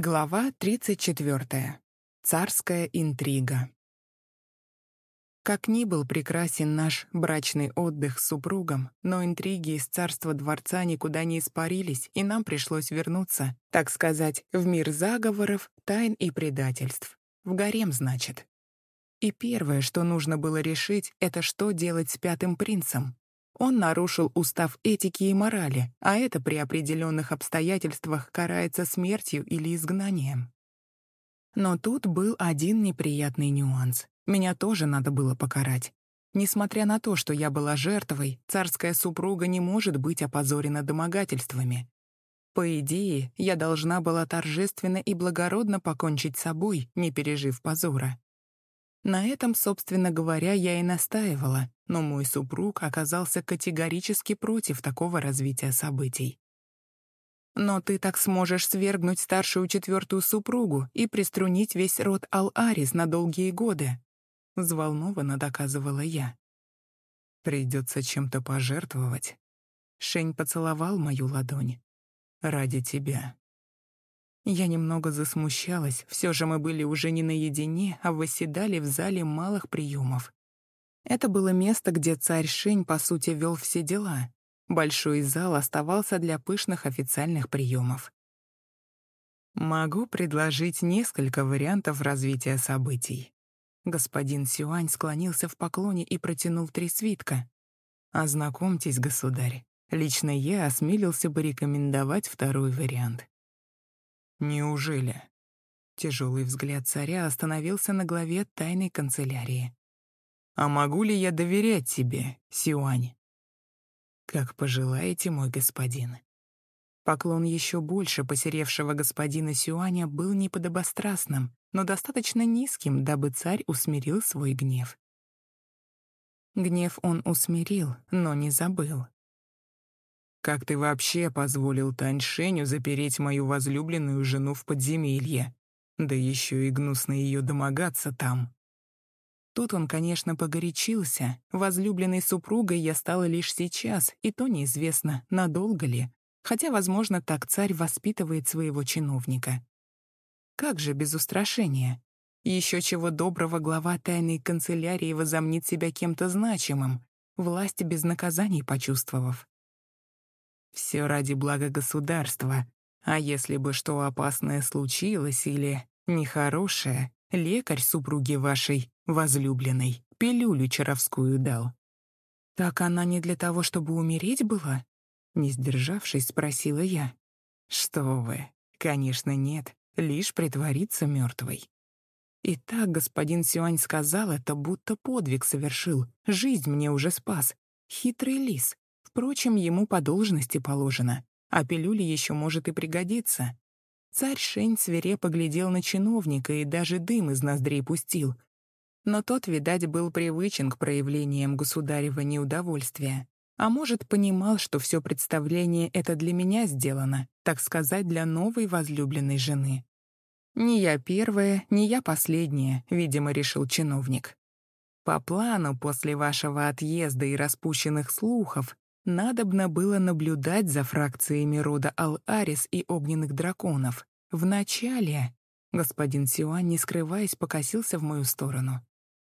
Глава 34. Царская интрига. Как ни был прекрасен наш брачный отдых с супругом, но интриги из царства дворца никуда не испарились, и нам пришлось вернуться, так сказать, в мир заговоров, тайн и предательств. В гарем, значит. И первое, что нужно было решить, это что делать с пятым принцем. Он нарушил устав этики и морали, а это при определенных обстоятельствах карается смертью или изгнанием. Но тут был один неприятный нюанс. Меня тоже надо было покарать. Несмотря на то, что я была жертвой, царская супруга не может быть опозорена домогательствами. По идее, я должна была торжественно и благородно покончить с собой, не пережив позора. На этом, собственно говоря, я и настаивала, но мой супруг оказался категорически против такого развития событий. «Но ты так сможешь свергнуть старшую четвертую супругу и приструнить весь род Ал-Арис на долгие годы», — взволнованно доказывала я. «Придется чем-то пожертвовать». Шень поцеловал мою ладонь. «Ради тебя». Я немного засмущалась, все же мы были уже не наедине, а восседали в зале малых приемов. Это было место, где царь Шень, по сути, вел все дела. Большой зал оставался для пышных официальных приемов. Могу предложить несколько вариантов развития событий. Господин Сюань склонился в поклоне и протянул три свитка. «Ознакомьтесь, государь. Лично я осмелился бы рекомендовать второй вариант. Неужели? Тяжелый взгляд царя остановился на главе тайной канцелярии. «А могу ли я доверять тебе, Сюань?» «Как пожелаете, мой господин». Поклон еще больше посеревшего господина Сюаня был неподобострастным, но достаточно низким, дабы царь усмирил свой гнев. Гнев он усмирил, но не забыл. Как ты вообще позволил Таньшеню запереть мою возлюбленную жену в подземелье? Да еще и гнусно ее домогаться там. Тут он, конечно, погорячился. Возлюбленной супругой я стала лишь сейчас, и то неизвестно, надолго ли. Хотя, возможно, так царь воспитывает своего чиновника. Как же без устрашения? Еще чего доброго глава тайной канцелярии возомнит себя кем-то значимым, власть без наказаний почувствовав. Все ради блага государства. А если бы что опасное случилось или нехорошее, лекарь супруги вашей, возлюбленной, пилюлю чаровскую дал. «Так она не для того, чтобы умереть была?» Не сдержавшись, спросила я. «Что вы? Конечно, нет. Лишь притвориться мертвой». И так господин Сюань сказал это, будто подвиг совершил. Жизнь мне уже спас. Хитрый лис. Впрочем, ему по должности положено, а пилюля еще может и пригодиться. Царь Шень свирепо глядел на чиновника и даже дым из ноздрей пустил. Но тот, видать, был привычен к проявлениям государева неудовольствия. А может, понимал, что все представление это для меня сделано, так сказать, для новой возлюбленной жены. «Не я первая, не я последняя», — видимо, решил чиновник. По плану, после вашего отъезда и распущенных слухов, Надобно было наблюдать за фракциями рода Ал-Арис и огненных драконов. Вначале господин Сюань, не скрываясь, покосился в мою сторону.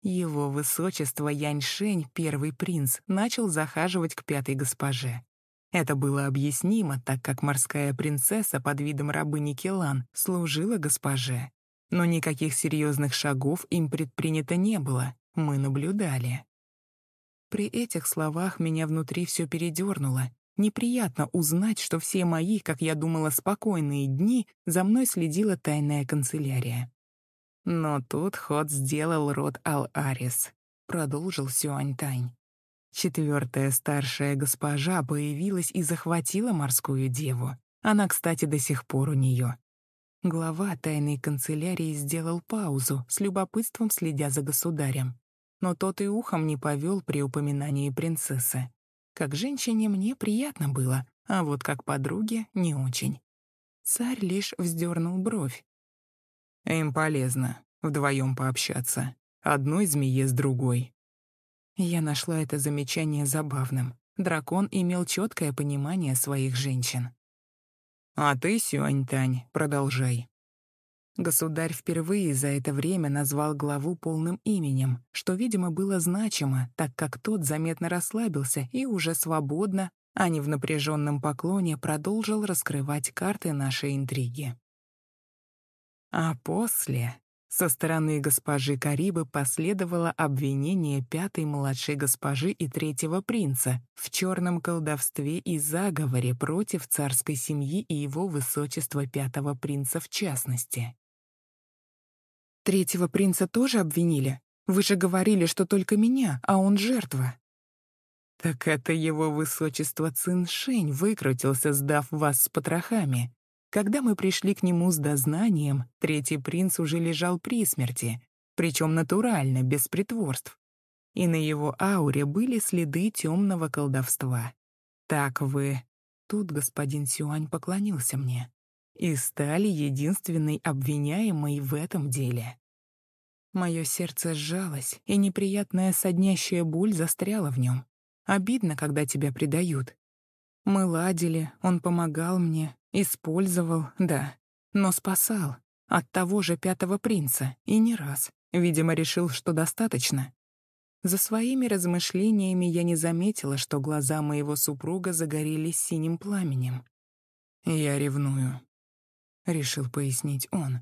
Его высочество Яньшень, первый принц, начал захаживать к пятой госпоже. Это было объяснимо, так как морская принцесса под видом рабыни Келан служила госпоже. Но никаких серьезных шагов им предпринято не было, мы наблюдали. При этих словах меня внутри все передернуло. Неприятно узнать, что все мои, как я думала, спокойные дни за мной следила тайная канцелярия. Но тут ход сделал род Ал-Арис, продолжил Сюань-Тань. Четвертая старшая госпожа появилась и захватила морскую деву. Она, кстати, до сих пор у нее. Глава тайной канцелярии сделал паузу, с любопытством следя за государем но тот и ухом не повел при упоминании принцессы. Как женщине мне приятно было, а вот как подруге не очень. Царь лишь вздернул бровь. «Им полезно вдвоем пообщаться. Одной змее с другой». Я нашла это замечание забавным. Дракон имел четкое понимание своих женщин. «А ты, Сюаньтань, продолжай. Государь впервые за это время назвал главу полным именем, что, видимо, было значимо, так как тот заметно расслабился и уже свободно, а не в напряженном поклоне, продолжил раскрывать карты нашей интриги. А после со стороны госпожи Карибы последовало обвинение пятой младшей госпожи и третьего принца в черном колдовстве и заговоре против царской семьи и его высочества пятого принца в частности. Третьего принца тоже обвинили? Вы же говорили, что только меня, а он жертва. Так это его высочество Циншень выкрутился, сдав вас с потрохами. Когда мы пришли к нему с дознанием, третий принц уже лежал при смерти, причем натурально, без притворств. И на его ауре были следы темного колдовства. Так вы... Тут господин Сюань поклонился мне и стали единственной обвиняемой в этом деле. Мое сердце сжалось, и неприятная соднящая боль застряла в нем. Обидно, когда тебя предают. Мы ладили, он помогал мне, использовал, да, но спасал. От того же пятого принца, и не раз. Видимо, решил, что достаточно. За своими размышлениями я не заметила, что глаза моего супруга загорелись синим пламенем. «Я ревную», решил пояснить он.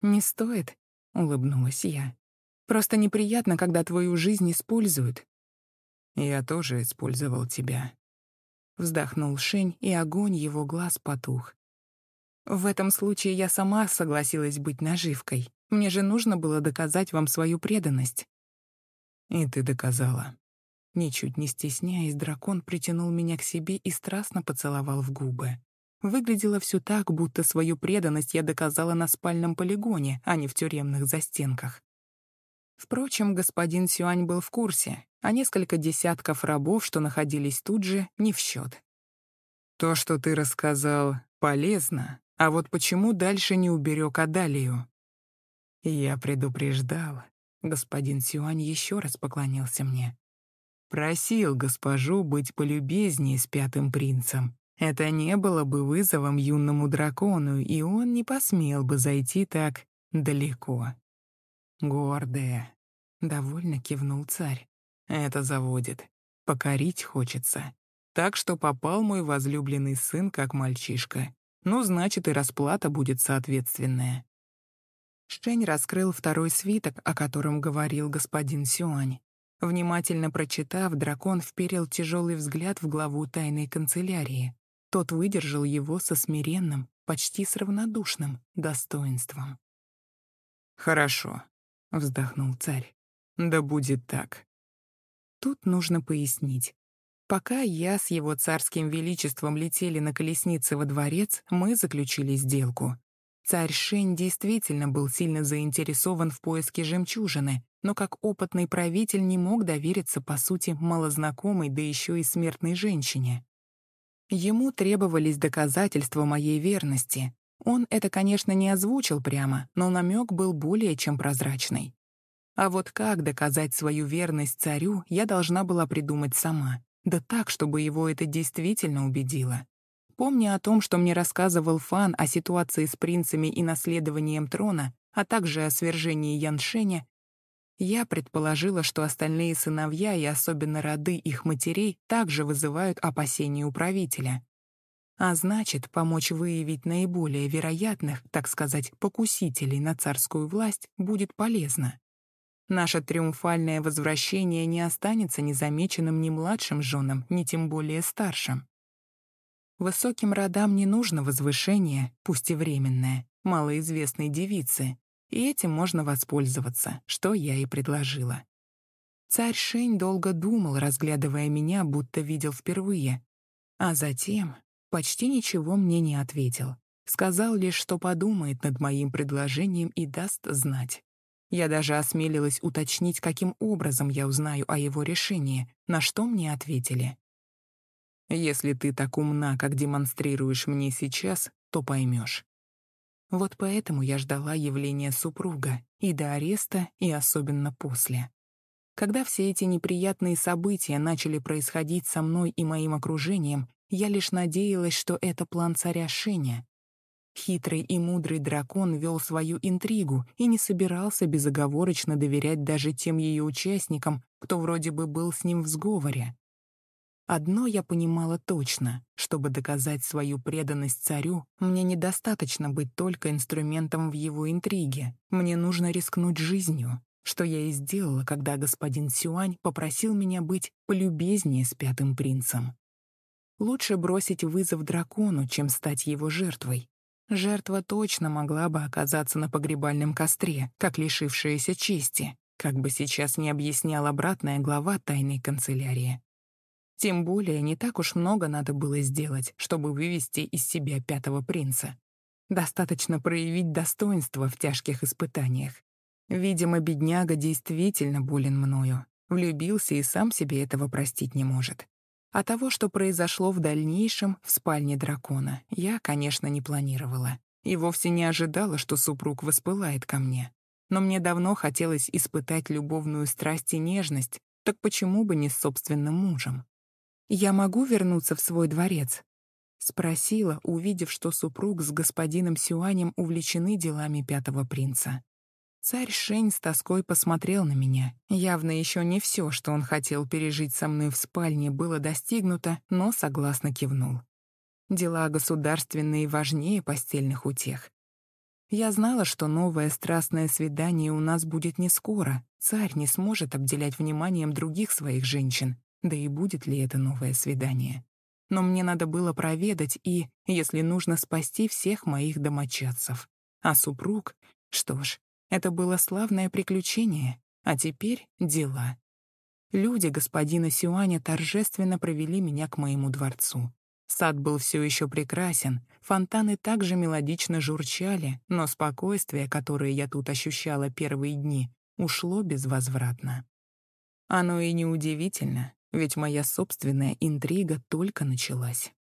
«Не стоит», — улыбнулась я. «Просто неприятно, когда твою жизнь используют». «Я тоже использовал тебя». Вздохнул Шень, и огонь его глаз потух. «В этом случае я сама согласилась быть наживкой. Мне же нужно было доказать вам свою преданность». «И ты доказала». Ничуть не стесняясь, дракон притянул меня к себе и страстно поцеловал в губы. Выглядело все так, будто свою преданность я доказала на спальном полигоне, а не в тюремных застенках. Впрочем, господин Сюань был в курсе, а несколько десятков рабов, что находились тут же, не в счет. «То, что ты рассказал, полезно, а вот почему дальше не уберег Адалию?» Я предупреждал. Господин Сюань еще раз поклонился мне. Просил госпожу быть полюбезнее с пятым принцем, это не было бы вызовом юному дракону, и он не посмел бы зайти так далеко. Гордая. Довольно кивнул царь. Это заводит. Покорить хочется. Так что попал мой возлюбленный сын как мальчишка. Ну, значит, и расплата будет соответственная. Шень раскрыл второй свиток, о котором говорил господин Сюань. Внимательно прочитав, дракон вперил тяжелый взгляд в главу тайной канцелярии. Тот выдержал его со смиренным, почти с равнодушным достоинством. «Хорошо», — вздохнул царь. «Да будет так». Тут нужно пояснить. Пока я с его царским величеством летели на колеснице во дворец, мы заключили сделку. Царь Шень действительно был сильно заинтересован в поиске жемчужины, но как опытный правитель не мог довериться, по сути, малознакомой, да еще и смертной женщине. Ему требовались доказательства моей верности. Он это, конечно, не озвучил прямо, но намек был более чем прозрачный. А вот как доказать свою верность царю, я должна была придумать сама. Да так, чтобы его это действительно убедило. Помня о том, что мне рассказывал Фан о ситуации с принцами и наследованием трона, а также о свержении Яншеня, я предположила, что остальные сыновья и особенно роды их матерей также вызывают опасения у правителя. А значит, помочь выявить наиболее вероятных, так сказать, покусителей на царскую власть будет полезно. Наше триумфальное возвращение не останется незамеченным ни младшим женам, ни тем более старшим. Высоким родам не нужно возвышение, пусть и временное, малоизвестной девицы, и этим можно воспользоваться, что я и предложила. Царь Шень долго думал, разглядывая меня, будто видел впервые, а затем почти ничего мне не ответил. Сказал лишь, что подумает над моим предложением и даст знать. Я даже осмелилась уточнить, каким образом я узнаю о его решении, на что мне ответили. «Если ты так умна, как демонстрируешь мне сейчас, то поймешь. Вот поэтому я ждала явления супруга и до ареста, и особенно после. Когда все эти неприятные события начали происходить со мной и моим окружением, я лишь надеялась, что это план царя Шеня. Хитрый и мудрый дракон вел свою интригу и не собирался безоговорочно доверять даже тем ее участникам, кто вроде бы был с ним в сговоре. Одно я понимала точно. Чтобы доказать свою преданность царю, мне недостаточно быть только инструментом в его интриге. Мне нужно рискнуть жизнью, что я и сделала, когда господин Сюань попросил меня быть полюбезнее с пятым принцем. Лучше бросить вызов дракону, чем стать его жертвой. Жертва точно могла бы оказаться на погребальном костре, как лишившаяся чести, как бы сейчас не объяснял обратная глава тайной канцелярии. Тем более не так уж много надо было сделать, чтобы вывести из себя пятого принца. Достаточно проявить достоинство в тяжких испытаниях. Видимо, бедняга действительно болен мною, влюбился и сам себе этого простить не может. А того, что произошло в дальнейшем в спальне дракона, я, конечно, не планировала. И вовсе не ожидала, что супруг воспылает ко мне. Но мне давно хотелось испытать любовную страсть и нежность, так почему бы не с собственным мужем? «Я могу вернуться в свой дворец?» — спросила, увидев, что супруг с господином Сюанем увлечены делами пятого принца. Царь Шень с тоской посмотрел на меня. Явно еще не все, что он хотел пережить со мной в спальне, было достигнуто, но согласно кивнул. Дела государственные важнее постельных утех. Я знала, что новое страстное свидание у нас будет не скоро. Царь не сможет обделять вниманием других своих женщин. Да и будет ли это новое свидание? Но мне надо было проведать и, если нужно, спасти всех моих домочадцев. А супруг? Что ж, это было славное приключение, а теперь дела. Люди господина Сюаня торжественно провели меня к моему дворцу. Сад был все еще прекрасен, фонтаны также мелодично журчали, но спокойствие, которое я тут ощущала первые дни, ушло безвозвратно. Оно и неудивительно, ведь моя собственная интрига только началась.